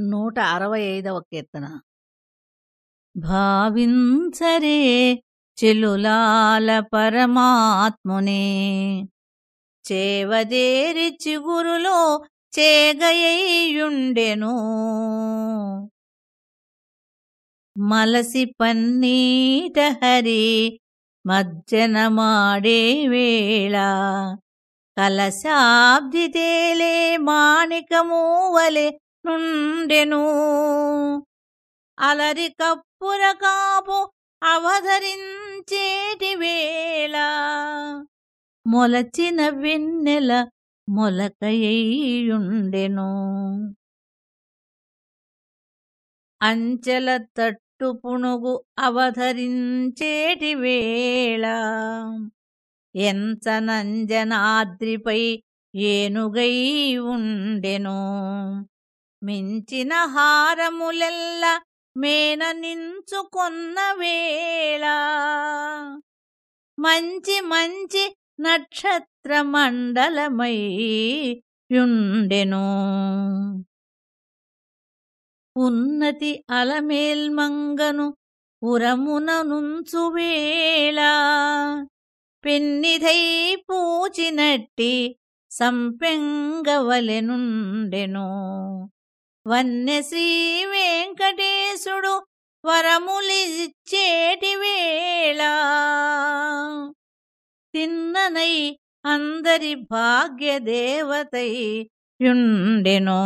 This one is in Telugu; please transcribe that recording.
నూట అరవై ఐదవ కీర్తన. భావించరే చెలులాల పరమాత్మునే. చేవదేరి చిగురులో చేగయ్యుండెను. మలసి పన్నీట హరి మజ్జనమాడే వేళ. కలశాబ్ది తేలే మాణికమూవలే నుండెను. అలరి కప్పుర కాపు అవధరించేటి వేళ. మొలచిన వెన్నెల మొలకయ్యుండెను అంచెల తట్టు పుణుగు అవధరించేటి వేళ. ఎంచనంజనాద్రిపై ఏనుగై ఉండెను. మించిన హారములెల్ల మేన నించుకొన్న వేళ. మంచి మంచి నక్షత్ర మండలమై యుండెను. ఉన్నతి అలమేల్మంగను ఉరమున నుంచువేళ పెన్నిధై పూచినట్టి సంపెంగవలెనుండెను. వన్నె శ్రీ వెంకటేశుడు వరములిచ్చేటి వేళ. తిన్ననై అందరి భాగ్యదేవతై యుండెనో.